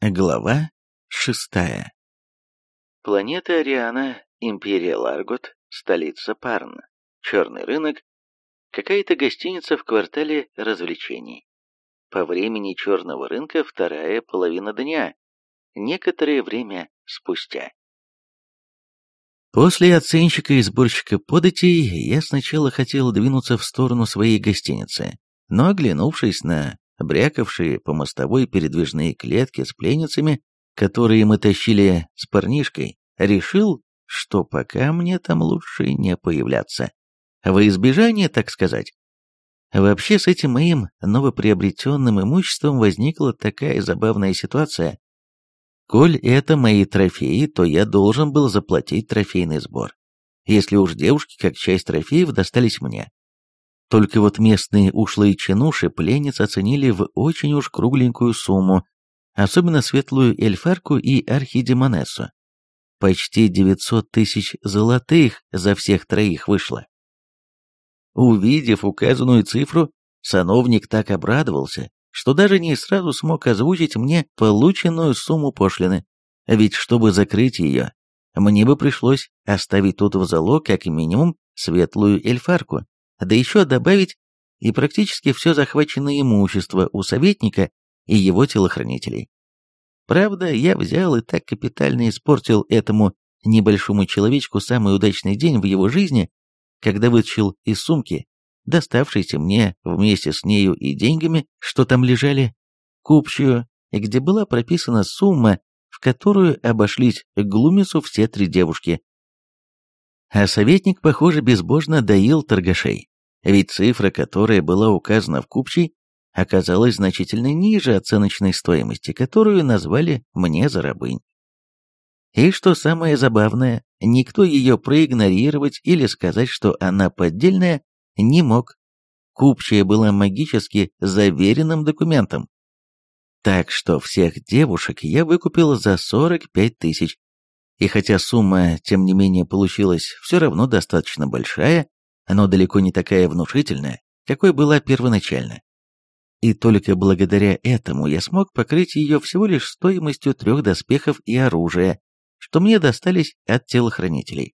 Глава шестая. Планета Ариана, Империя Ларгот, столица Парн, черный рынок, какая-то гостиница в квартале развлечений. По времени черного рынка вторая половина дня, некоторое время спустя. После оценщика и сборщика податей я сначала хотел двинуться в сторону своей гостиницы, но, оглянувшись на брякавшие по мостовой передвижные клетки с пленницами, которые мы тащили с парнишкой, решил, что пока мне там лучше не появляться. Во избежание, так сказать. Вообще с этим моим новоприобретенным имуществом возникла такая забавная ситуация. Коль это мои трофеи, то я должен был заплатить трофейный сбор. Если уж девушки как часть трофеев достались мне. Только вот местные ушлые чинуши пленниц оценили в очень уж кругленькую сумму, особенно светлую эльфарку и архидемонессу. Почти 900 тысяч золотых за всех троих вышло. Увидев указанную цифру, сановник так обрадовался, что даже не сразу смог озвучить мне полученную сумму пошлины, ведь чтобы закрыть ее, мне бы пришлось оставить тут в залог как минимум светлую эльфарку, да еще добавить и практически все захваченное имущество у советника и его телохранителей. Правда, я взял и так капитально испортил этому небольшому человечку самый удачный день в его жизни, когда вытащил из сумки, доставшейся мне вместе с нею и деньгами, что там лежали, купчую, где была прописана сумма, в которую обошлись Глумису все три девушки, а советник, похоже, безбожно доил торгашей. Ведь цифра, которая была указана в купчей, оказалась значительно ниже оценочной стоимости, которую назвали мне за рабынь. И что самое забавное, никто ее проигнорировать или сказать, что она поддельная, не мог. Купчая была магически заверенным документом. Так что всех девушек я выкупил за 45 тысяч, и хотя сумма, тем не менее, получилась все равно достаточно большая, но далеко не такая внушительная, какой была первоначально. И только благодаря этому я смог покрыть ее всего лишь стоимостью трех доспехов и оружия, что мне достались от телохранителей.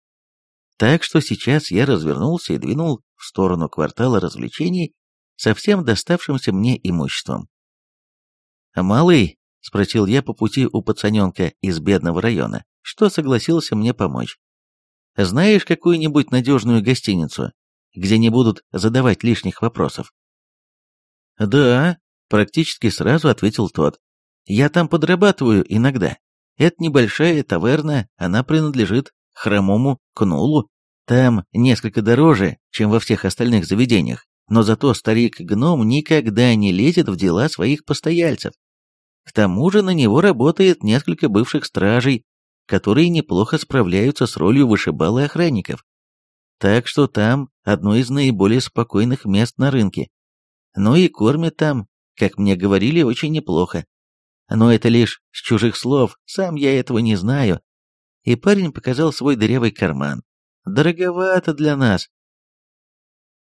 Так что сейчас я развернулся и двинул в сторону квартала развлечений со всем доставшимся мне имуществом. «Малый», — спросил я по пути у пацаненка из бедного района, что согласился мне помочь. Знаешь какую-нибудь надежную гостиницу, где не будут задавать лишних вопросов? Да, практически сразу ответил тот. Я там подрабатываю иногда. Это небольшая таверна, она принадлежит хромому Кнулу. Там несколько дороже, чем во всех остальных заведениях, но зато старик-гном никогда не лезет в дела своих постояльцев. К тому же на него работает несколько бывших стражей, которые неплохо справляются с ролью вышибалы охранников. Так что там одно из наиболее спокойных мест на рынке. Ну и кормят там, как мне говорили, очень неплохо. Но это лишь с чужих слов, сам я этого не знаю. И парень показал свой дырявый карман. Дороговато для нас.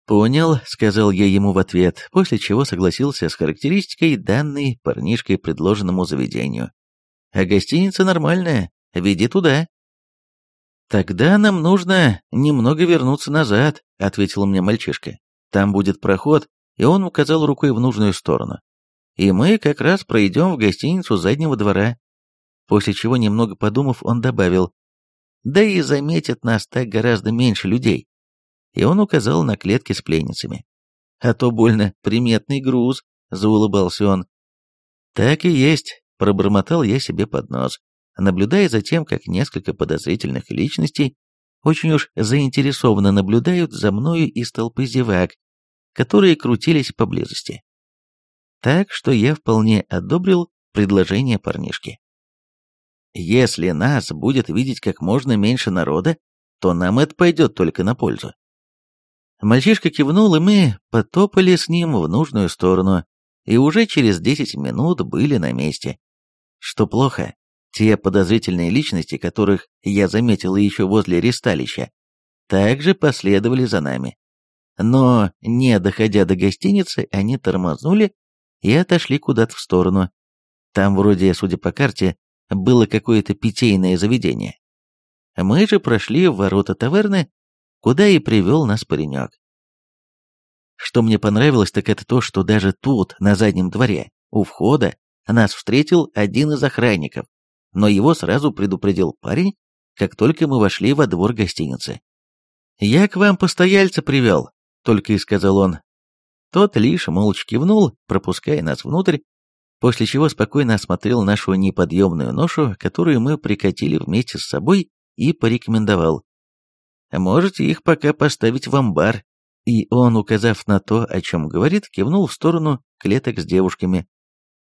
«Понял», — сказал я ему в ответ, после чего согласился с характеристикой, данной парнишкой предложенному заведению. «А гостиница нормальная, Веди туда». «Тогда нам нужно немного вернуться назад», — ответил мне мальчишка. «Там будет проход», и он указал рукой в нужную сторону. «И мы как раз пройдем в гостиницу заднего двора». После чего, немного подумав, он добавил, «Да и заметят нас так гораздо меньше людей». И он указал на клетки с пленницами. «А то больно приметный груз», — заулыбался он. «Так и есть», — пробормотал я себе под нос наблюдая за тем, как несколько подозрительных личностей очень уж заинтересованно наблюдают за мною из толпы зевак, которые крутились поблизости. Так что я вполне одобрил предложение парнишки. Если нас будет видеть как можно меньше народа, то нам это пойдет только на пользу. Мальчишка кивнул, и мы потопали с ним в нужную сторону, и уже через десять минут были на месте. Что плохо, те подозрительные личности, которых я заметил еще возле ресталища, также последовали за нами. Но, не доходя до гостиницы, они тормознули и отошли куда-то в сторону. Там вроде, судя по карте, было какое-то питейное заведение. Мы же прошли в ворота таверны, куда и привел нас паренек. Что мне понравилось, так это то, что даже тут, на заднем дворе, у входа, нас встретил один из охранников, но его сразу предупредил парень, как только мы вошли во двор гостиницы. «Я к вам постояльца привел», — только и сказал он. Тот лишь молча кивнул, пропуская нас внутрь, после чего спокойно осмотрел нашу неподъемную ношу, которую мы прикатили вместе с собой, и порекомендовал. «Можете их пока поставить в амбар». И он, указав на то, о чем говорит, кивнул в сторону клеток с девушками.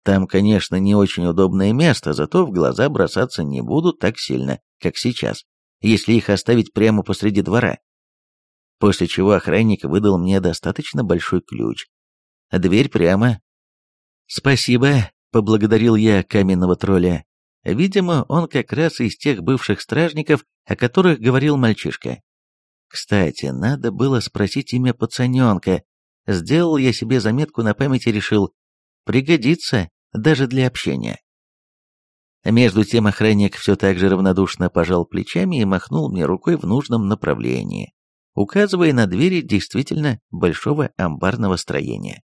Там, конечно, не очень удобное место, зато в глаза бросаться не будут так сильно, как сейчас, если их оставить прямо посреди двора. После чего охранник выдал мне достаточно большой ключ. Дверь прямо. «Спасибо», — поблагодарил я каменного тролля. Видимо, он как раз из тех бывших стражников, о которых говорил мальчишка. Кстати, надо было спросить имя пацаненка. Сделал я себе заметку на память и решил, пригодится даже для общения. Между тем охранник все так же равнодушно пожал плечами и махнул мне рукой в нужном направлении, указывая на двери действительно большого амбарного строения.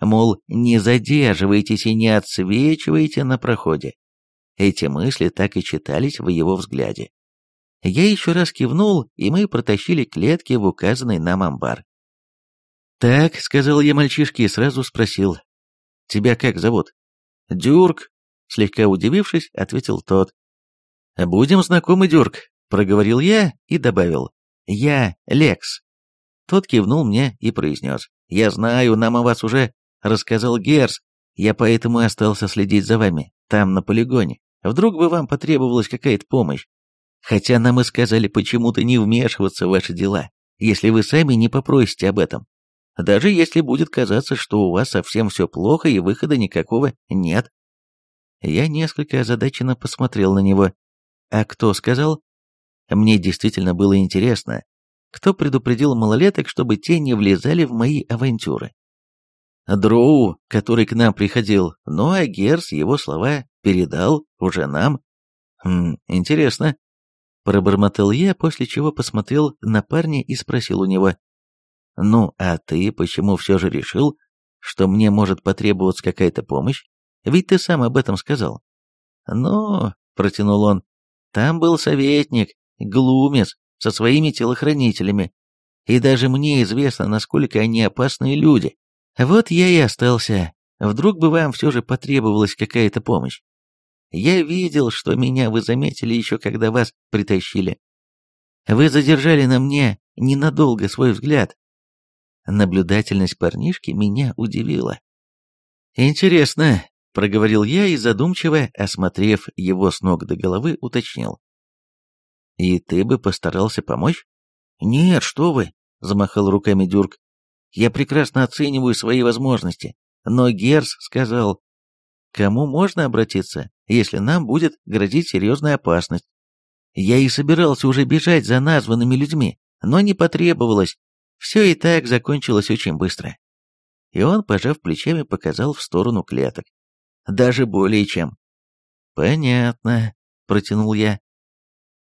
Мол, не задерживайтесь и не отсвечивайте на проходе. Эти мысли так и читались в его взгляде. Я еще раз кивнул, и мы протащили клетки в указанный нам амбар. «Так», — сказал я мальчишке и сразу спросил, «Тебя как зовут?» «Дюрк», — слегка удивившись, ответил тот. «Будем знакомы, Дюрк», — проговорил я и добавил. «Я Лекс». Тот кивнул мне и произнес. «Я знаю, нам о вас уже рассказал Герс, я поэтому и остался следить за вами, там, на полигоне. Вдруг бы вам потребовалась какая-то помощь. Хотя нам и сказали почему-то не вмешиваться в ваши дела, если вы сами не попросите об этом. Даже если будет казаться, что у вас совсем все плохо и выхода никакого нет. Я несколько озадаченно посмотрел на него. А кто сказал? Мне действительно было интересно, кто предупредил малолеток, чтобы те не влезали в мои авантюры. Дроу, который к нам приходил, ну а Герс его слова передал уже нам. Хм, интересно. Пробормотал я, после чего посмотрел на парня и спросил у него. «Ну, а ты почему все же решил, что мне может потребоваться какая-то помощь? Ведь ты сам об этом сказал». «Ну», — протянул он, — «там был советник, глумец, со своими телохранителями, и даже мне известно, насколько они опасные люди. Вот я и остался. Вдруг бы вам все же потребовалась какая-то помощь. Я видел, что меня вы заметили еще когда вас притащили. Вы задержали на мне ненадолго свой взгляд. Наблюдательность парнишки меня удивила. «Интересно», — проговорил я и задумчиво, осмотрев его с ног до головы, уточнил. «И ты бы постарался помочь?» «Нет, что вы», — замахал руками Дюрк. Я прекрасно оцениваю свои возможности, но Герс сказал, кому можно обратиться, если нам будет грозить серьезная опасность. Я и собирался уже бежать за названными людьми, но не потребовалось. Все и так закончилось очень быстро. И он, пожав плечами, показал в сторону клеток. Даже более чем. «Понятно», — протянул я.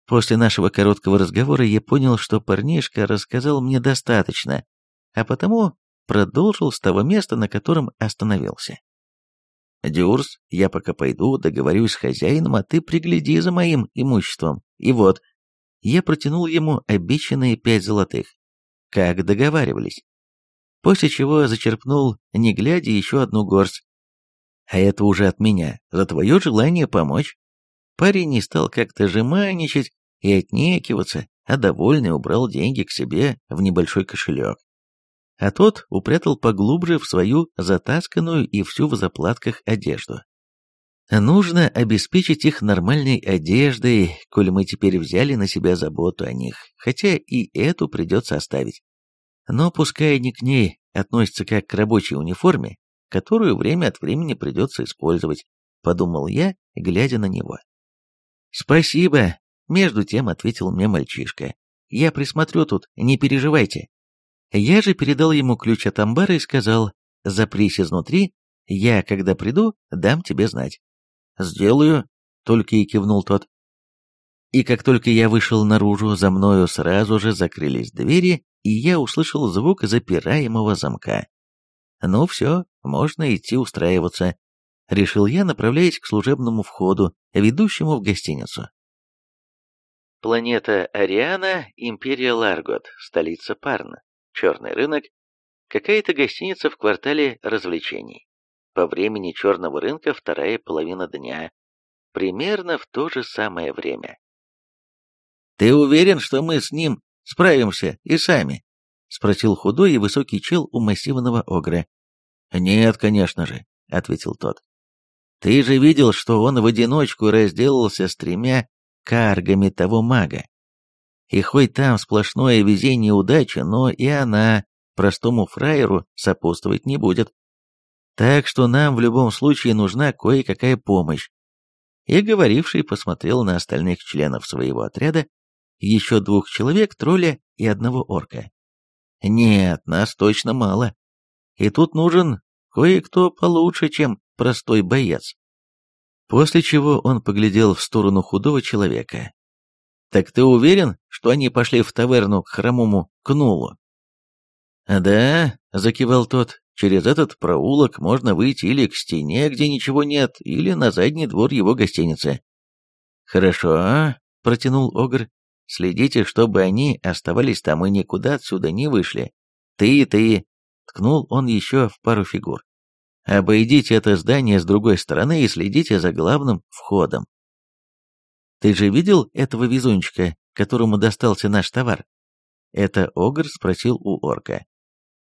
После нашего короткого разговора я понял, что парнишка рассказал мне достаточно, а потому продолжил с того места, на котором остановился. «Дюрс, я пока пойду, договорюсь с хозяином, а ты пригляди за моим имуществом. И вот...» Я протянул ему обещанные пять золотых. Как договаривались. После чего зачерпнул, не глядя, еще одну горсть. А это уже от меня, за твое желание помочь. Парень не стал как-то жеманничать и отнекиваться, а довольный убрал деньги к себе в небольшой кошелек а тот упрятал поглубже в свою затасканную и всю в заплатках одежду. Нужно обеспечить их нормальной одеждой, коль мы теперь взяли на себя заботу о них, хотя и эту придется оставить. Но пускай они к ней относятся как к рабочей униформе, которую время от времени придется использовать, подумал я, глядя на него. «Спасибо», — между тем ответил мне мальчишка. «Я присмотрю тут, не переживайте». Я же передал ему ключ от амбара и сказал, запрись изнутри, Я, когда приду, дам тебе знать». «Сделаю», — только и кивнул тот. И как только я вышел наружу, за мною сразу же закрылись двери, и я услышал звук запираемого замка. Ну все, можно идти устраиваться, решил я, направляясь к служебному входу, ведущему в гостиницу. Планета Ариана, Империя Ларгот, столица Парна, черный рынок, какая-то гостиница в квартале развлечений. По времени черного рынка вторая половина дня, примерно в то же самое время. «Ты уверен, что мы с ним справимся и сами?» — спросил худой и высокий чел у массивного огра. «Нет, конечно же», — ответил тот. «Ты же видел, что он в одиночку разделался с тремя каргами того мага. И хоть там сплошное везение и удача, но и она простому фраеру сопутствовать не будет. Так что нам в любом случае нужна кое-какая помощь. И говоривший посмотрел на остальных членов своего отряда, еще двух человек, тролля и одного орка. Нет, нас точно мало. И тут нужен кое-кто получше, чем простой боец. После чего он поглядел в сторону худого человека. «Так ты уверен, что они пошли в таверну к хромому Кнулу?» «Да», — закивал тот, — «через этот проулок можно выйти или к стене, где ничего нет, или на задний двор его гостиницы». «Хорошо», — протянул Огр, Следите, чтобы они оставались там и никуда отсюда не вышли. Ты и ты!» Ткнул он еще в пару фигур. «Обойдите это здание с другой стороны и следите за главным входом». «Ты же видел этого везунчика, которому достался наш товар?» Это Огр спросил у орка.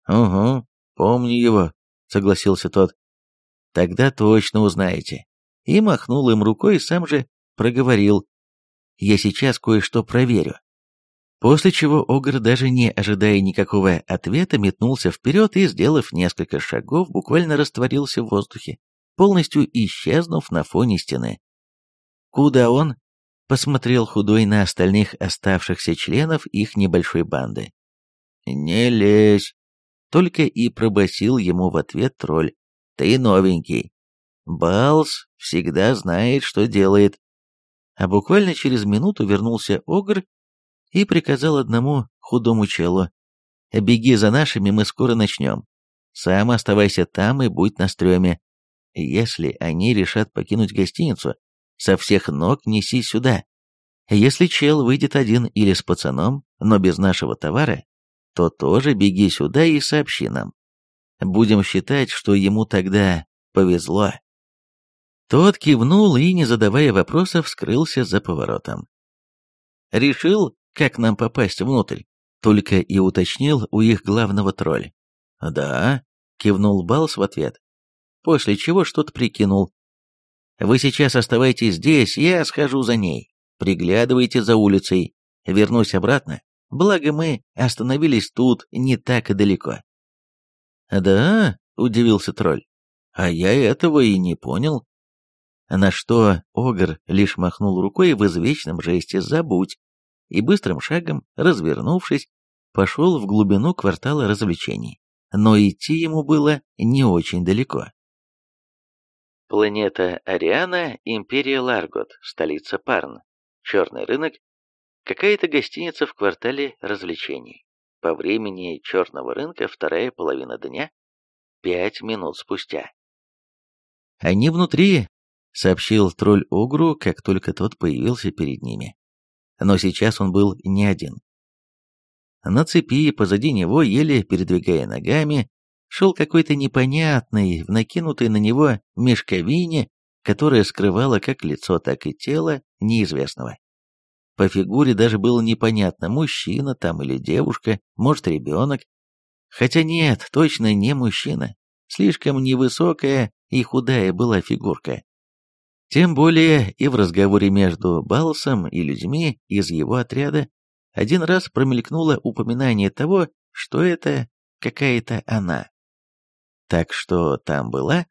«Угу, помню его», — согласился тот. «Тогда точно узнаете». И махнул им рукой, сам же проговорил, я сейчас кое-что проверю». После чего Огр, даже не ожидая никакого ответа, метнулся вперед и, сделав несколько шагов, буквально растворился в воздухе, полностью исчезнув на фоне стены. «Куда он?» — посмотрел худой на остальных оставшихся членов их небольшой банды. «Не лезь!» — только и пробасил ему в ответ тролль. «Ты новенький. Балс всегда знает, что делает. А буквально через минуту вернулся Огр и приказал одному худому челу. «Беги за нашими, мы скоро начнем. Сам оставайся там и будь на стреме. Если они решат покинуть гостиницу, со всех ног неси сюда. Если чел выйдет один или с пацаном, но без нашего товара, то тоже беги сюда и сообщи нам. Будем считать, что ему тогда повезло». Тот кивнул и, не задавая вопросов, скрылся за поворотом. «Решил, как нам попасть внутрь?» Только и уточнил у их главного тролля. «Да», — кивнул Балс в ответ. После чего что-то прикинул. «Вы сейчас оставайтесь здесь, я схожу за ней. Приглядывайте за улицей. Вернусь обратно. Благо мы остановились тут не так и далеко». «Да?» — удивился тролль. «А я этого и не понял. На что Огр лишь махнул рукой в извечном жесте «забудь» и быстрым шагом, развернувшись, пошел в глубину квартала развлечений. Но идти ему было не очень далеко. Планета Ариана, Империя Ларгот, столица Парн, черный рынок, какая-то гостиница в квартале развлечений. По времени черного рынка вторая половина дня, пять минут спустя. Они внутри сообщил тролль Огру, как только тот появился перед ними. Но сейчас он был не один. На цепи позади него, еле передвигая ногами, шел какой-то непонятный, в накинутой на него мешковине, которая скрывала как лицо, так и тело неизвестного. По фигуре даже было непонятно, мужчина там или девушка, может ребенок. Хотя нет, точно не мужчина. Слишком невысокая и худая была фигурка. Тем более и в разговоре между Балсом и людьми из его отряда один раз промелькнуло упоминание того, что это какая-то она. Так что там была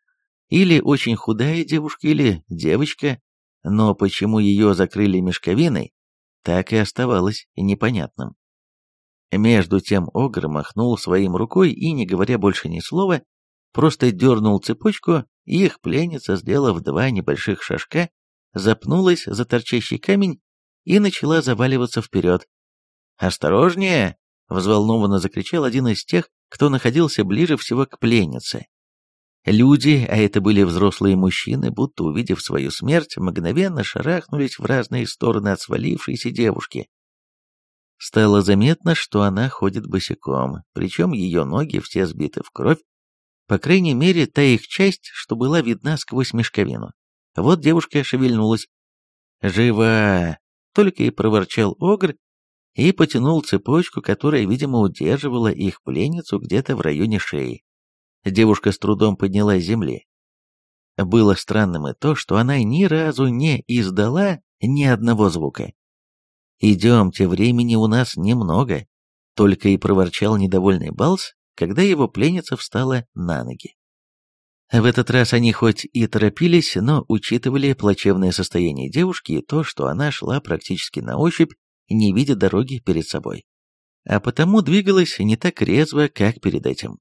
или очень худая девушка, или девочка, но почему ее закрыли мешковиной, так и оставалось непонятным. Между тем Огр махнул своим рукой и, не говоря больше ни слова, просто дернул цепочку, и их пленница, сделав два небольших шажка, запнулась за торчащий камень и начала заваливаться вперед. «Осторожнее!» — взволнованно закричал один из тех, кто находился ближе всего к пленнице. Люди, а это были взрослые мужчины, будто увидев свою смерть, мгновенно шарахнулись в разные стороны от свалившейся девушки. Стало заметно, что она ходит босиком, причем ее ноги все сбиты в кровь, по крайней мере, та их часть, что была видна сквозь мешковину. Вот девушка шевельнулась. «Жива!» — только и проворчал Огр и потянул цепочку, которая, видимо, удерживала их пленницу где-то в районе шеи. Девушка с трудом поднялась с земли. Было странным и то, что она ни разу не издала ни одного звука. «Идемте, времени у нас немного», — только и проворчал недовольный Балс, когда его пленница встала на ноги. В этот раз они хоть и торопились, но учитывали плачевное состояние девушки и то, что она шла практически на ощупь, не видя дороги перед собой. А потому двигалась не так резво, как перед этим.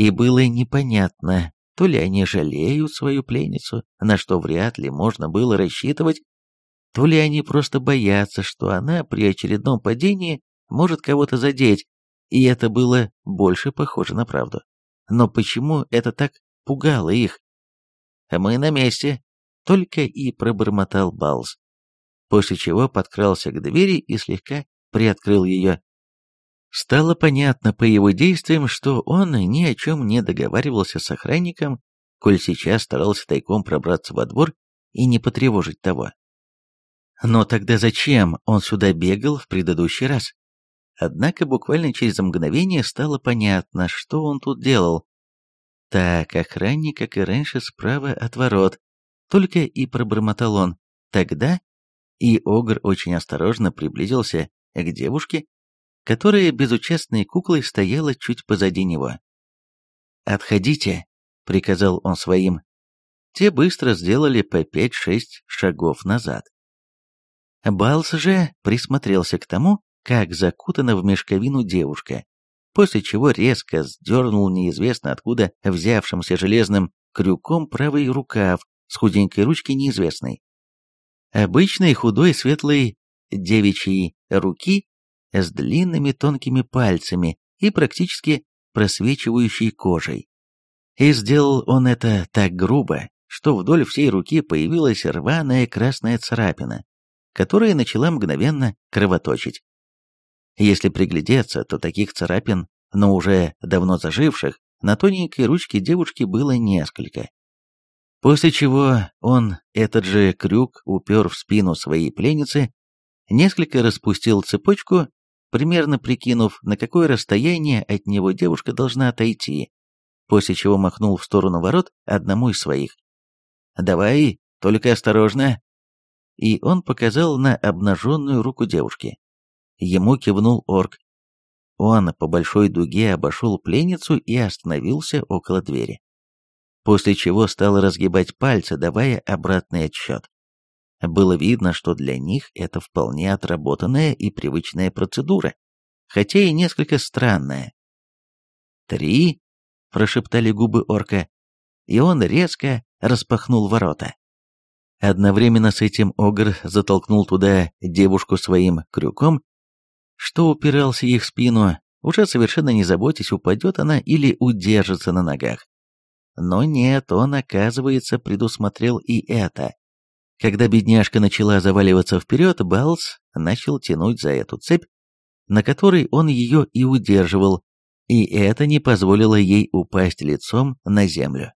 И было непонятно, то ли они жалеют свою пленницу, на что вряд ли можно было рассчитывать, то ли они просто боятся, что она при очередном падении может кого-то задеть, и это было больше похоже на правду. Но почему это так пугало их? «Мы на месте», — только и пробормотал Балс, после чего подкрался к двери и слегка приоткрыл ее. Стало понятно по его действиям, что он ни о чем не договаривался с охранником, коль сейчас старался тайком пробраться во двор и не потревожить того. Но тогда зачем он сюда бегал в предыдущий раз? Однако буквально через мгновение стало понятно, что он тут делал. Так, охранник, как и раньше, справа от ворот. Только и пробормотал он. Тогда и Огр очень осторожно приблизился к девушке, которая безучастной куклой стояла чуть позади него. «Отходите», — приказал он своим. Те быстро сделали по пять-шесть шагов назад. Балс же присмотрелся к тому, как закутана в мешковину девушка, после чего резко сдернул неизвестно откуда взявшимся железным крюком правый рукав с худенькой ручки неизвестной. Обычной худой светлой девичьей руки с длинными тонкими пальцами и практически просвечивающей кожей. И сделал он это так грубо, что вдоль всей руки появилась рваная красная царапина, которая начала мгновенно кровоточить. Если приглядеться, то таких царапин, но уже давно заживших, на тоненькой ручке девушки было несколько. После чего он этот же крюк упер в спину своей пленницы, несколько распустил цепочку, примерно прикинув, на какое расстояние от него девушка должна отойти, после чего махнул в сторону ворот одному из своих. «Давай, только осторожно!» И он показал на обнаженную руку девушки. Ему кивнул орк. Он по большой дуге обошел пленницу и остановился около двери. После чего стал разгибать пальцы, давая обратный отсчет. Было видно, что для них это вполне отработанная и привычная процедура, хотя и несколько странная. «Три!» — прошептали губы орка, и он резко распахнул ворота. Одновременно с этим Огр затолкнул туда девушку своим крюком что упирался ей в спину, уже совершенно не заботясь, упадет она или удержится на ногах. Но нет, он, оказывается, предусмотрел и это. Когда бедняжка начала заваливаться вперед, Балс начал тянуть за эту цепь, на которой он ее и удерживал, и это не позволило ей упасть лицом на землю.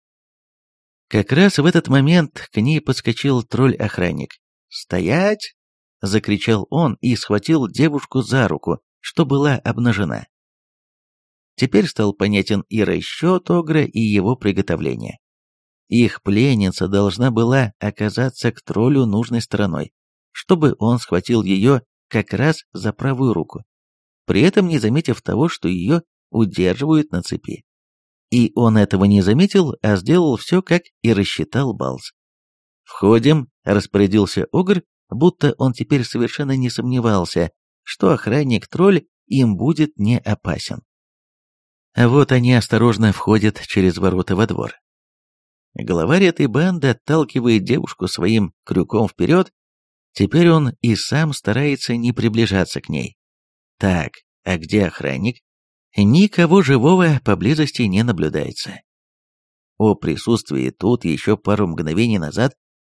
Как раз в этот момент к ней подскочил тролль-охранник. «Стоять!» закричал он и схватил девушку за руку, что была обнажена. Теперь стал понятен и расчет Огра, и его приготовление. Их пленница должна была оказаться к троллю нужной стороной, чтобы он схватил ее как раз за правую руку, при этом не заметив того, что ее удерживают на цепи. И он этого не заметил, а сделал все, как и рассчитал Балс. «Входим», — распорядился Огр, будто он теперь совершенно не сомневался, что охранник-тролль им будет не опасен. Вот они осторожно входят через ворота во двор. Главарь этой банды отталкивает девушку своим крюком вперед, теперь он и сам старается не приближаться к ней. Так, а где охранник? Никого живого поблизости не наблюдается. О присутствии тут еще пару мгновений назад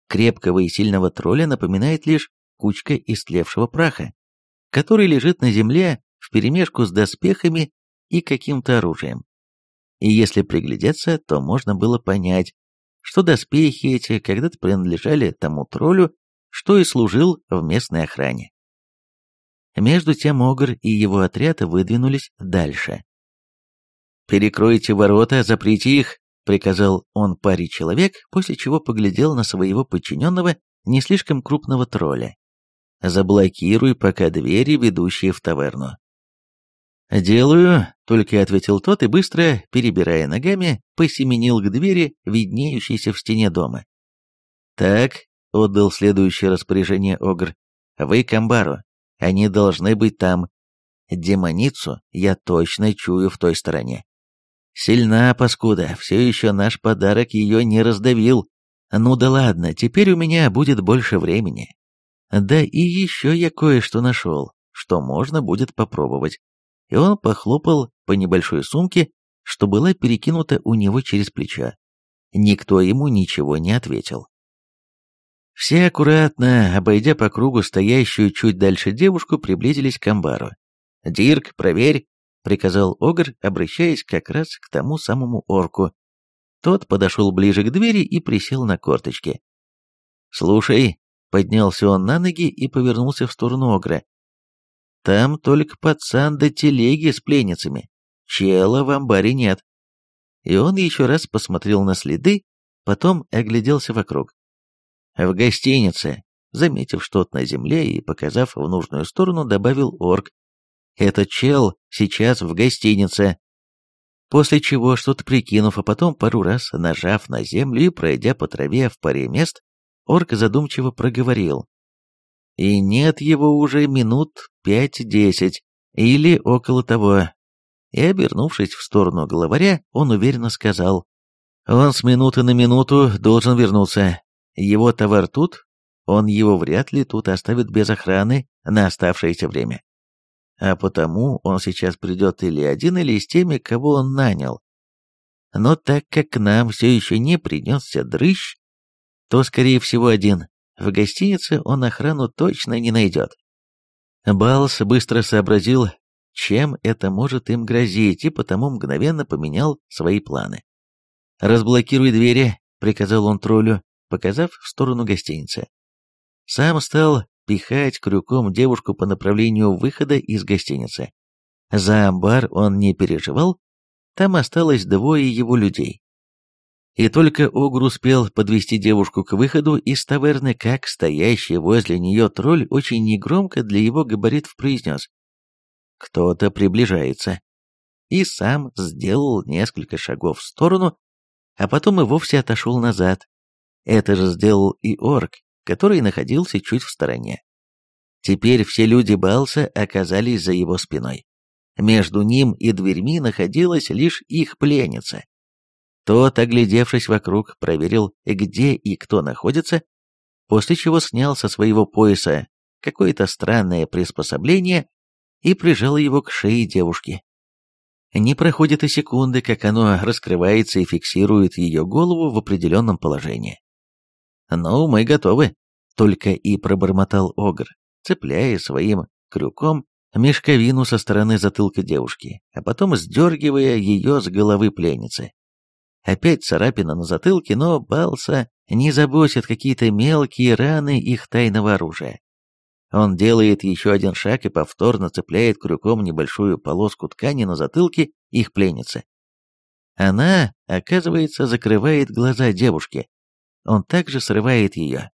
крепкого и сильного тролля напоминает лишь кучка истлевшего праха, который лежит на земле вперемешку с доспехами и каким-то оружием. И если приглядеться, то можно было понять, что доспехи эти когда-то принадлежали тому троллю, что и служил в местной охране. Между тем Огр и его отряд выдвинулись дальше. «Перекройте ворота, заприте их», — приказал он паре человек, после чего поглядел на своего подчиненного, не слишком крупного тролля. «Заблокируй пока двери, ведущие в таверну». «Делаю», — только ответил тот и, быстро, перебирая ногами, посеменил к двери, виднеющейся в стене дома. «Так», — отдал следующее распоряжение Огр, — «вы к амбару, они должны быть там. Демоницу я точно чую в той стороне. Сильна паскуда, все еще наш подарок ее не раздавил. Ну да ладно, теперь у меня будет больше времени. Да и еще я кое-что нашел, что можно будет попробовать. И он похлопал по небольшой сумке, что была перекинута у него через плечо. Никто ему ничего не ответил. Все аккуратно, обойдя по кругу стоящую чуть дальше девушку, приблизились к амбару. «Дирк, проверь!» — приказал Огр, обращаясь как раз к тому самому орку. Тот подошел ближе к двери и присел на корточки. «Слушай», — поднялся он на ноги и повернулся в сторону Огра. «Там только пацан да телеги с пленницами. Чела в амбаре нет». И он еще раз посмотрел на следы, потом огляделся вокруг. В гостинице, заметив что-то на земле и показав в нужную сторону, добавил орк. Этот чел сейчас в гостинице. После чего, что-то прикинув, а потом пару раз нажав на землю и пройдя по траве в паре мест, орк задумчиво проговорил. И нет его уже минут пять-десять, или около того. И, обернувшись в сторону главаря, он уверенно сказал, «Он с минуты на минуту должен вернуться. Его товар тут, он его вряд ли тут оставит без охраны на оставшееся время. А потому он сейчас придет или один, или с теми, кого он нанял. Но так как к нам все еще не принесся дрыщ, то, скорее всего, один. В гостинице он охрану точно не найдет. Балс быстро сообразил, чем это может им грозить, и потому мгновенно поменял свои планы. «Разблокируй двери», — приказал он троллю, показав в сторону гостиницы. Сам стал пихать крюком девушку по направлению выхода из гостиницы. За амбар он не переживал, там осталось двое его людей. И только Огр успел подвести девушку к выходу из таверны, как стоящий возле нее тролль очень негромко для его габаритов произнес «Кто-то приближается» и сам сделал несколько шагов в сторону, а потом и вовсе отошел назад, это же сделал и орк, который находился чуть в стороне. Теперь все люди Балса оказались за его спиной. Между ним и дверьми находилась лишь их пленница. Тот, оглядевшись вокруг, проверил, где и кто находится, после чего снял со своего пояса какое-то странное приспособление и прижал его к шее девушки. Не проходит и секунды, как оно раскрывается и фиксирует ее голову в определенном положении. «Ну, мы готовы», — только и пробормотал Огр, цепляя своим крюком мешковину со стороны затылка девушки, а потом сдергивая ее с головы пленницы. Опять царапина на затылке, но Балса не заботит какие-то мелкие раны их тайного оружия. Он делает еще один шаг и повторно цепляет крюком небольшую полоску ткани на затылке их пленницы. Она, оказывается, закрывает глаза девушки, он также срывает ее.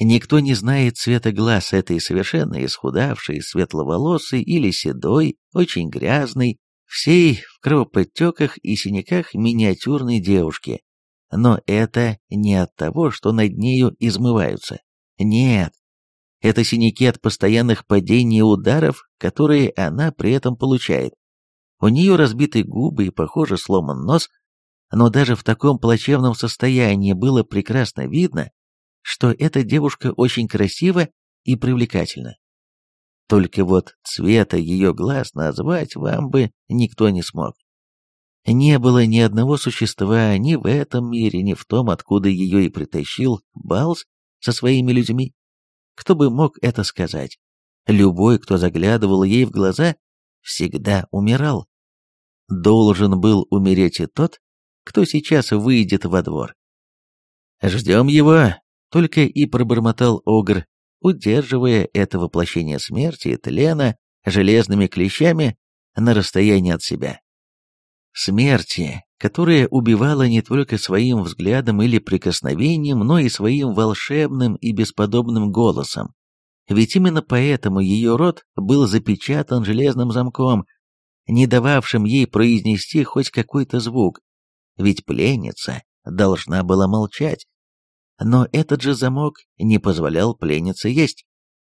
Никто не знает цвета глаз этой совершенно исхудавшей, светловолосой или седой, очень грязной, всей в кровоподтеках и синяках миниатюрной девушки. Но это не от того, что над нею измываются. Нет. Это синяки от постоянных падений и ударов, которые она при этом получает. У нее разбиты губы и, похоже, сломан нос, но даже в таком плачевном состоянии было прекрасно видно, что эта девушка очень красива и привлекательна. Только вот цвета ее глаз назвать вам бы никто не смог. Не было ни одного существа ни в этом мире, ни в том, откуда ее и притащил Балс со своими людьми. Кто бы мог это сказать? Любой, кто заглядывал ей в глаза, всегда умирал. Должен был умереть и тот, кто сейчас выйдет во двор. «Ждем его», — только и пробормотал Огр, удерживая это воплощение смерти и тлена железными клещами на расстоянии от себя. Смерти, которая убивала не только своим взглядом или прикосновением, но и своим волшебным и бесподобным голосом. Ведь именно поэтому ее рот был запечатан железным замком, не дававшим ей произнести хоть какой-то звук, ведь пленница должна была молчать. Но этот же замок не позволял пленнице есть.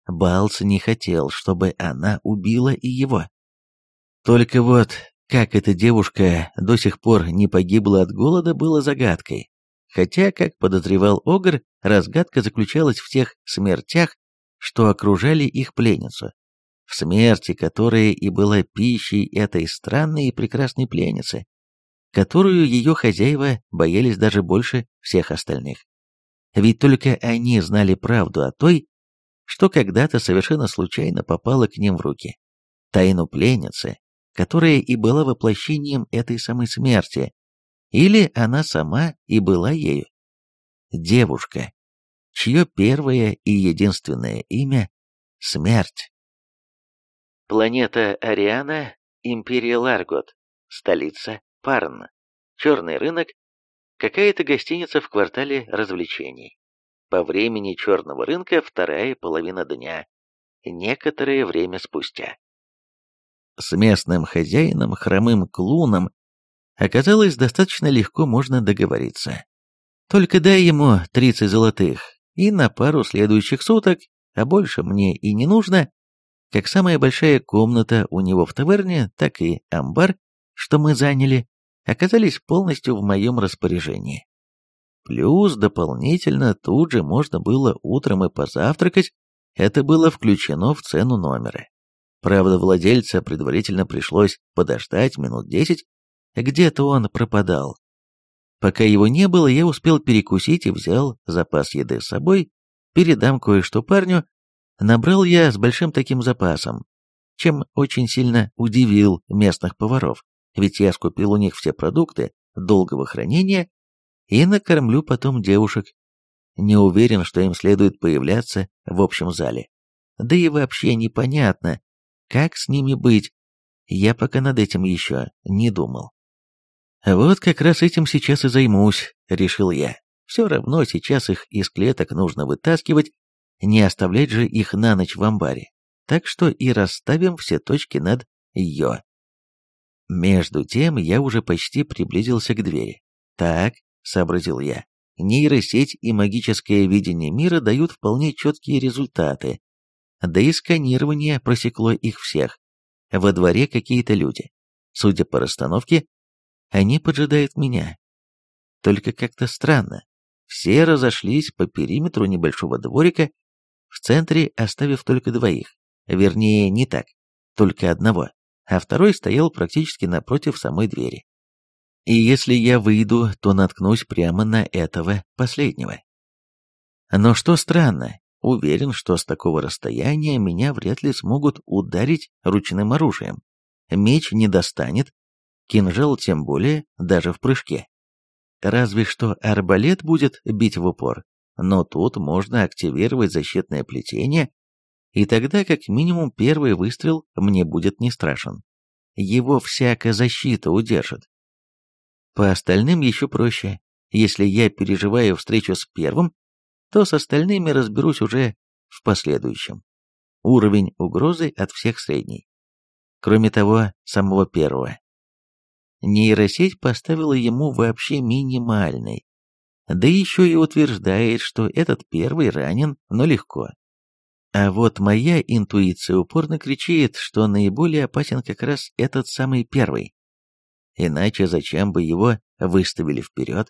Балс не хотел, чтобы она убила и его. Только вот, как эта девушка до сих пор не погибла от голода, было загадкой. Хотя, как подозревал Огр, разгадка заключалась в тех смертях, что окружали их пленницу. В смерти, которая и была пищей этой странной и прекрасной пленницы, которую ее хозяева боялись даже больше всех остальных. Ведь только они знали правду о той, что когда-то совершенно случайно попала к ним в руки. Тайну пленницы, которая и была воплощением этой самой смерти, или она сама и была ею. Девушка, чье первое и единственное имя — Смерть. Планета Ариана, Империя Ларгот, столица Парн, черный рынок, какая-то гостиница в квартале развлечений. По времени черного рынка вторая половина дня, некоторое время спустя. С местным хозяином, хромым клуном, оказалось достаточно легко можно договориться. Только дай ему 30 золотых, и на пару следующих суток, а больше мне и не нужно, как самая большая комната у него в таверне, так и амбар, что мы заняли, оказались полностью в моем распоряжении. Плюс дополнительно тут же можно было утром и позавтракать, это было включено в цену номера. Правда, владельца предварительно пришлось подождать минут десять, где-то он пропадал. Пока его не было, я успел перекусить и взял запас еды с собой, передам кое-что парню, набрал я с большим таким запасом, чем очень сильно удивил местных поваров, ведь я скупил у них все продукты долгого хранения и накормлю потом девушек. Не уверен, что им следует появляться в общем зале. Да и вообще непонятно, как с ними быть? Я пока над этим еще не думал. Вот как раз этим сейчас и займусь, решил я. Все равно сейчас их из клеток нужно вытаскивать, не оставлять же их на ночь в амбаре. Так что и расставим все точки над «ё». Между тем я уже почти приблизился к двери. Так, сообразил я, нейросеть и магическое видение мира дают вполне четкие результаты, да и сканирование просекло их всех. Во дворе какие-то люди. Судя по расстановке, они поджидают меня. Только как-то странно. Все разошлись по периметру небольшого дворика, в центре оставив только двоих. Вернее, не так, только одного, а второй стоял практически напротив самой двери. И если я выйду, то наткнусь прямо на этого последнего. Но что странно, Уверен, что с такого расстояния меня вряд ли смогут ударить ручным оружием. Меч не достанет, кинжал тем более, даже в прыжке. Разве что арбалет будет бить в упор, но тут можно активировать защитное плетение, и тогда как минимум первый выстрел мне будет не страшен. Его всякая защита удержит. По остальным еще проще. Если я переживаю встречу с первым, то с остальными разберусь уже в последующем. Уровень угрозы от всех средний. Кроме того, самого первого. Нейросеть поставила ему вообще минимальный. Да еще и утверждает, что этот первый ранен, но легко. А вот моя интуиция упорно кричит, что наиболее опасен как раз этот самый первый. Иначе зачем бы его выставили вперед?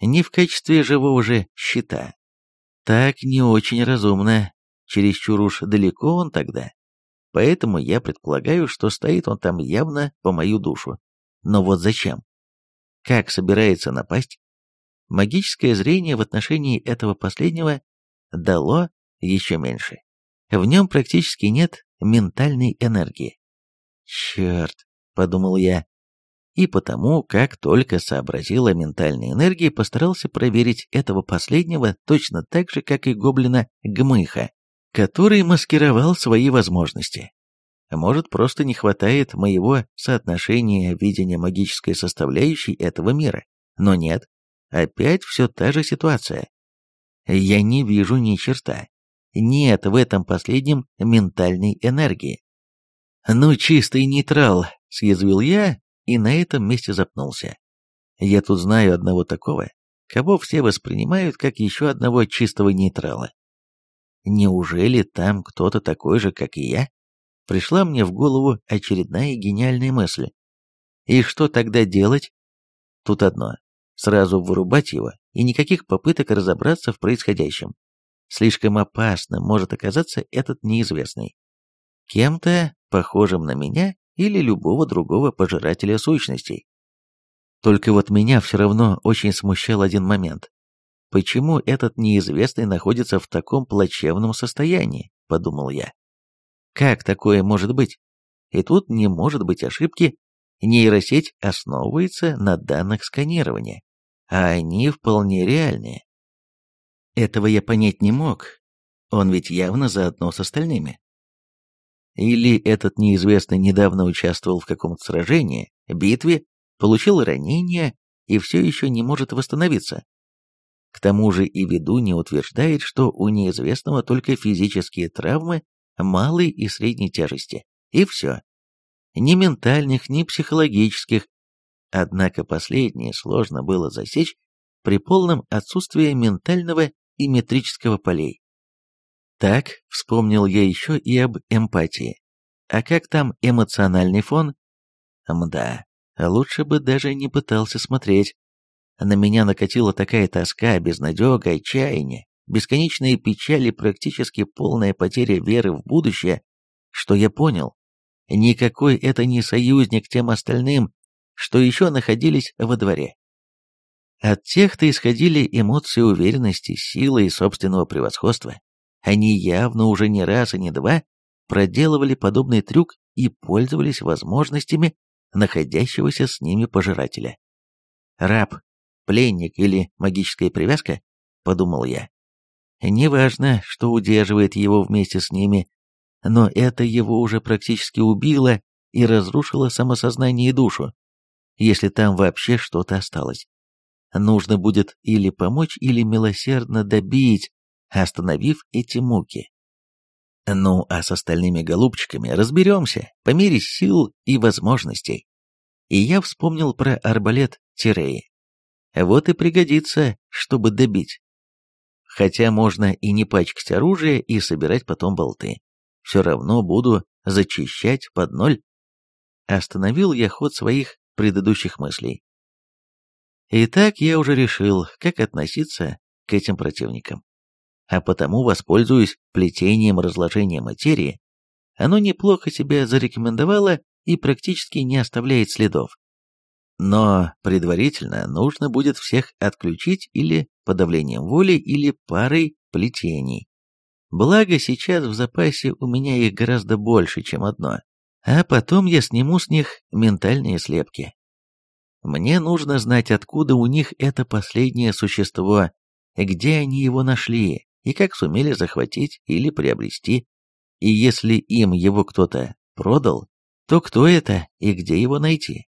Не в качестве живого же щита. Так не очень разумно, чересчур уж далеко он тогда. Поэтому я предполагаю, что стоит он там явно по мою душу. Но вот зачем? Как собирается напасть? Магическое зрение в отношении этого последнего дало еще меньше. В нем практически нет ментальной энергии. «Черт», — подумал я, и потому, как только сообразил о ментальной энергии, постарался проверить этого последнего точно так же, как и гоблина Гмыха, который маскировал свои возможности. Может, просто не хватает моего соотношения видения магической составляющей этого мира. Но нет, опять все та же ситуация. Я не вижу ни черта. Нет в этом последнем ментальной энергии. «Ну, чистый нейтрал», — съязвил я и на этом месте запнулся. Я тут знаю одного такого, кого все воспринимают как еще одного чистого нейтрала. Неужели там кто-то такой же, как и я? Пришла мне в голову очередная гениальная мысль. И что тогда делать? Тут одно. Сразу вырубать его, и никаких попыток разобраться в происходящем. Слишком опасным может оказаться этот неизвестный. Кем-то, похожим на меня или любого другого пожирателя сущностей. Только вот меня все равно очень смущал один момент. Почему этот неизвестный находится в таком плачевном состоянии, подумал я. Как такое может быть? И тут не может быть ошибки. Нейросеть основывается на данных сканирования, а они вполне реальные. Этого я понять не мог. Он ведь явно заодно с остальными. Или этот неизвестный недавно участвовал в каком-то сражении, битве, получил ранение и все еще не может восстановиться. К тому же и ведунья утверждает, что у неизвестного только физические травмы малой и средней тяжести. И все. Ни ментальных, ни психологических. Однако последнее сложно было засечь при полном отсутствии ментального и метрического полей. Так, вспомнил я еще и об эмпатии. А как там эмоциональный фон? Мда, лучше бы даже не пытался смотреть. На меня накатила такая тоска, безнадега, отчаяние, бесконечные печали, практически полная потеря веры в будущее, что я понял. Никакой это не союзник тем остальным, что еще находились во дворе. От тех-то исходили эмоции уверенности, силы и собственного превосходства. Они явно уже не раз и не два проделывали подобный трюк и пользовались возможностями находящегося с ними пожирателя. Раб, пленник или магическая привязка, подумал я. Неважно, что удерживает его вместе с ними, но это его уже практически убило и разрушило самосознание и душу, если там вообще что-то осталось. Нужно будет или помочь, или милосердно добить, остановив эти муки. Ну, а с остальными голубчиками разберемся по мере сил и возможностей. И я вспомнил про арбалет Тиреи. Вот и пригодится, чтобы добить. Хотя можно и не пачкать оружие и собирать потом болты. Все равно буду зачищать под ноль. Остановил я ход своих предыдущих мыслей. Итак, я уже решил, как относиться к этим противникам. А потому воспользуюсь плетением разложения материи. Оно неплохо себя зарекомендовало и практически не оставляет следов. Но предварительно нужно будет всех отключить или подавлением воли, или парой плетений. Благо сейчас в запасе у меня их гораздо больше, чем одно. А потом я сниму с них ментальные слепки. Мне нужно знать, откуда у них это последнее существо, где они его нашли и как сумели захватить или приобрести. И если им его кто-то продал, то кто это и где его найти?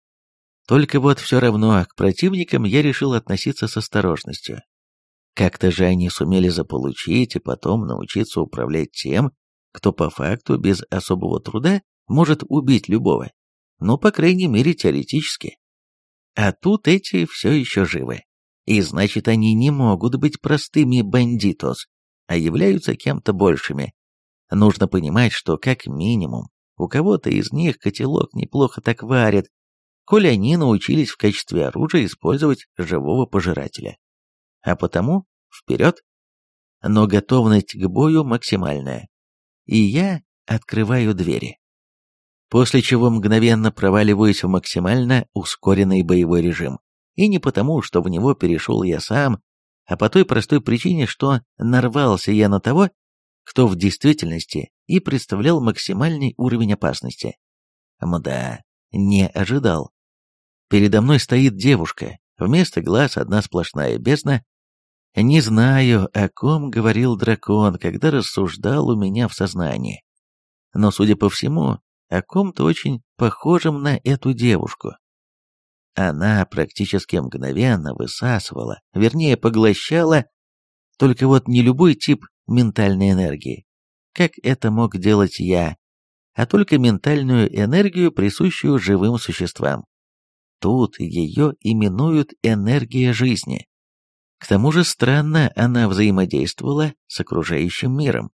Только вот все равно к противникам я решил относиться с осторожностью. Как-то же они сумели заполучить и потом научиться управлять тем, кто по факту без особого труда может убить любого. Ну, по крайней мере, теоретически. А тут эти все еще живы. И значит, они не могут быть простыми бандитос. А являются кем-то большими. Нужно понимать, что как минимум у кого-то из них котелок неплохо так варит, коли они научились в качестве оружия использовать живого пожирателя. А потому вперед! Но готовность к бою максимальная. И я открываю двери. После чего мгновенно проваливаюсь в максимально ускоренный боевой режим. И не потому, что в него перешел я сам, а по той простой причине, что нарвался я на того, кто в действительности и представлял максимальный уровень опасности. Мда, не ожидал. Передо мной стоит девушка, вместо глаз одна сплошная бездна. Не знаю, о ком говорил дракон, когда рассуждал у меня в сознании. Но, судя по всему, о ком-то очень похожем на эту девушку. Она практически мгновенно высасывала, вернее, поглощала, только вот не любой тип ментальной энергии, как это мог делать я, а только ментальную энергию, присущую живым существам. Тут ее именуют энергия жизни. К тому же странно она взаимодействовала с окружающим миром.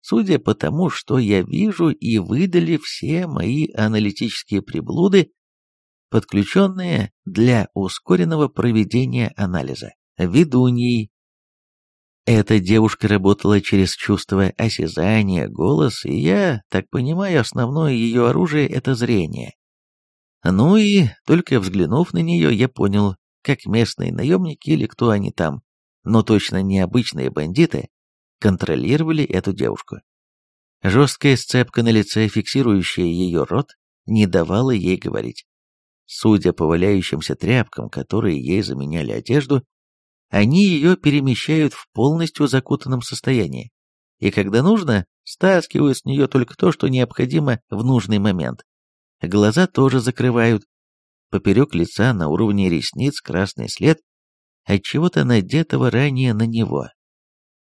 Судя по тому, что я вижу и выдали все мои аналитические приблуды, подключенные для ускоренного проведения анализа, ведуньей. Эта девушка работала через чувство осязания, голос, и я, так понимаю, основное ее оружие — это зрение. Ну и, только взглянув на нее, я понял, как местные наемники или кто они там, но точно не обычные бандиты, контролировали эту девушку. Жесткая сцепка на лице, фиксирующая ее рот, не давала ей говорить. Судя по валяющимся тряпкам, которые ей заменяли одежду, они ее перемещают в полностью закутанном состоянии, и когда нужно, стаскивают с нее только то, что необходимо в нужный момент. Глаза тоже закрывают. Поперек лица на уровне ресниц красный след от чего-то надетого ранее на него.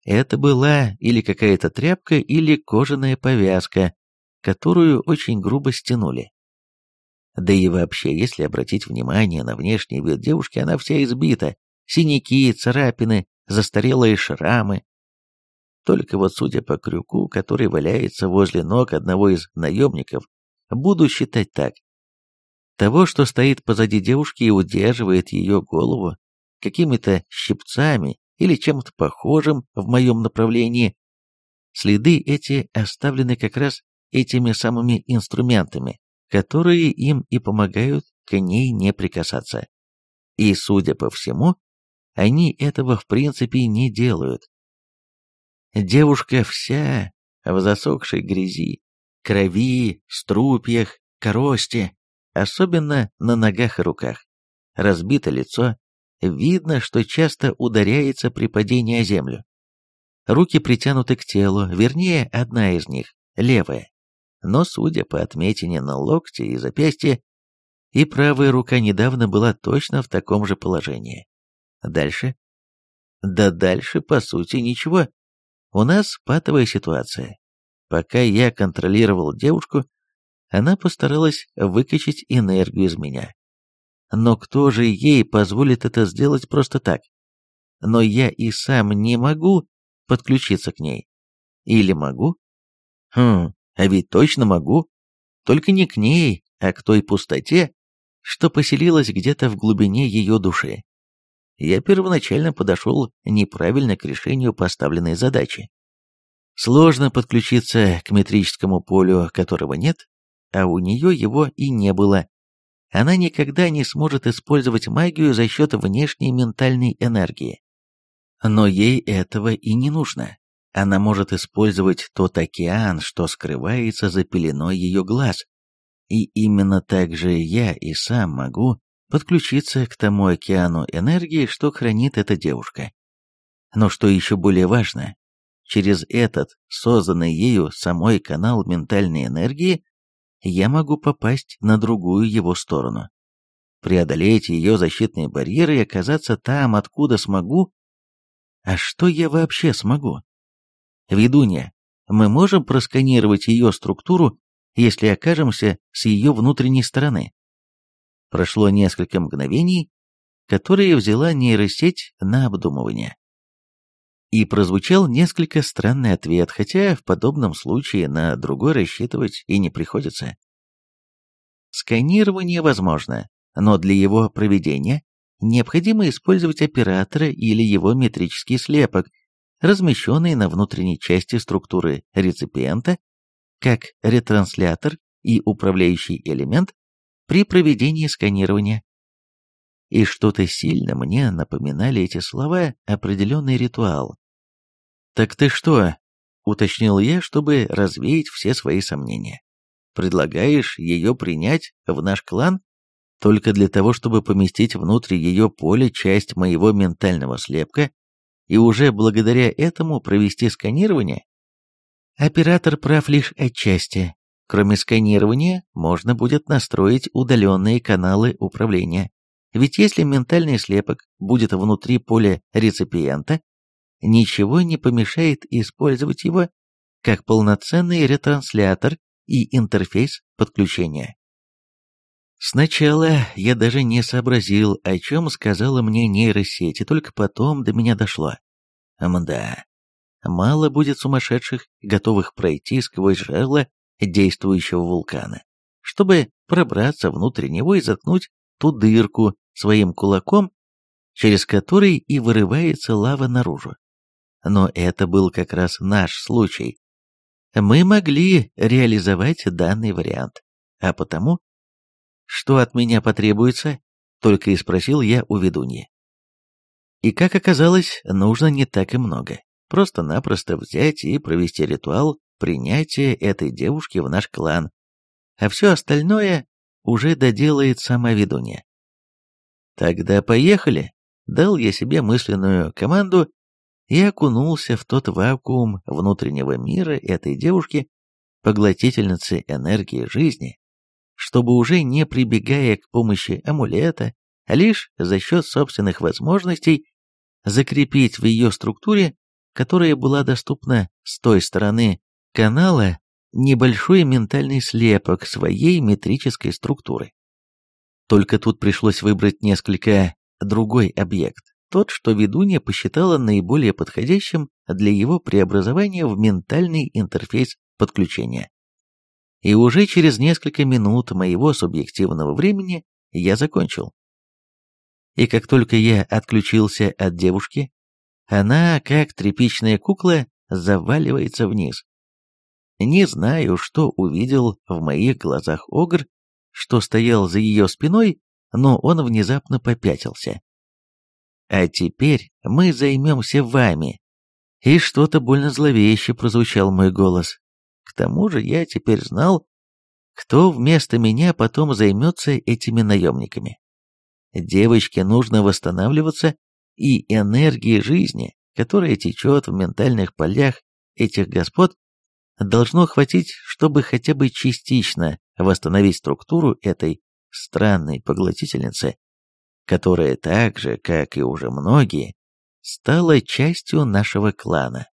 Это была или какая-то тряпка, или кожаная повязка, которую очень грубо стянули. Да и вообще, если обратить внимание на внешний вид девушки, она вся избита. Синяки, царапины, застарелые шрамы. Только вот судя по крюку, который валяется возле ног одного из наемников, буду считать так. Того, что стоит позади девушки и удерживает ее голову какими-то щипцами или чем-то похожим в моем направлении, следы эти оставлены как раз этими самыми инструментами, которые им и помогают к ней не прикасаться. И, судя по всему, они этого в принципе не делают. Девушка вся в засохшей грязи, крови, струпьях, коросте, особенно на ногах и руках. Разбито лицо, видно, что часто ударяется при падении о землю. Руки притянуты к телу, вернее, одна из них, левая, но, судя по отметине на локте и запястье, и правая рука недавно была точно в таком же положении. Дальше? Да дальше, по сути, ничего. У нас патовая ситуация. Пока я контролировал девушку, она постаралась выкачать энергию из меня. Но кто же ей позволит это сделать просто так? Но я и сам не могу подключиться к ней. Или могу? Хм, а ведь точно могу. Только не к ней, а к той пустоте, что поселилась где-то в глубине ее души. Я первоначально подошел неправильно к решению поставленной задачи. Сложно подключиться к метрическому полю, которого нет, а у нее его и не было. Она никогда не сможет использовать магию за счет внешней ментальной энергии. Но ей этого и не нужно. Она может использовать тот океан, что скрывается за пеленой ее глаз. И именно так же я и сам могу подключиться к тому океану энергии, что хранит эта девушка. Но что еще более важно, через этот, созданный ею самой канал ментальной энергии, я могу попасть на другую его сторону. Преодолеть ее защитные барьеры и оказаться там, откуда смогу. А что я вообще смогу? Ведунья, мы можем просканировать ее структуру, если окажемся с ее внутренней стороны. Прошло несколько мгновений, которые взяла нейросеть на обдумывание. И прозвучал несколько странный ответ, хотя в подобном случае на другой рассчитывать и не приходится. Сканирование возможно, но для его проведения необходимо использовать оператора или его метрический слепок, размещенный на внутренней части структуры реципиента, как ретранслятор и управляющий элемент при проведении сканирования. И что-то сильно мне напоминали эти слова определенный ритуал. «Так ты что?» — уточнил я, чтобы развеять все свои сомнения. «Предлагаешь ее принять в наш клан только для того, чтобы поместить внутрь ее поля часть моего ментального слепка и уже благодаря этому провести сканирование?» Оператор прав лишь отчасти. Кроме сканирования, можно будет настроить удаленные каналы управления. Ведь если ментальный слепок будет внутри поля реципиента, ничего не помешает использовать его как полноценный ретранслятор и интерфейс подключения. Сначала я даже не сообразил, о чем сказала мне нейросеть, и только потом до меня дошло. Мда, мало будет сумасшедших, готовых пройти сквозь жерло действующего вулкана, чтобы пробраться внутрь него и заткнуть ту дырку своим кулаком, через который и вырывается лава наружу. Но это был как раз наш случай. Мы могли реализовать данный вариант, а потому... Что от меня потребуется, только и спросил я у ведуньи. И как оказалось, нужно не так и много. Просто-напросто взять и провести ритуал принятия этой девушки в наш клан, а все остальное уже доделает сама ведунья. Тогда поехали, дал я себе мысленную команду и окунулся в тот вакуум внутреннего мира этой девушки, поглотительницы энергии жизни, чтобы уже не прибегая к помощи амулета, а лишь за счет собственных возможностей закрепить в ее структуре, которая была доступна с той стороны канала, небольшой ментальный слепок своей метрической структуры. Только тут пришлось выбрать несколько другой объект, тот, что ведунья посчитала наиболее подходящим для его преобразования в ментальный интерфейс подключения. И уже через несколько минут моего субъективного времени я закончил. И как только я отключился от девушки, она, как тряпичная кукла, заваливается вниз. Не знаю, что увидел в моих глазах Огр, что стоял за ее спиной, но он внезапно попятился. А теперь мы займемся вами. И что-то больно зловеще прозвучал мой голос. К тому же я теперь знал, кто вместо меня потом займется этими наемниками. Девочке нужно восстанавливаться, и энергии жизни, которая течет в ментальных полях этих господ, должно хватить, чтобы хотя бы частично восстановить структуру этой странной поглотительницы которая так же, как и уже многие, стала частью нашего клана.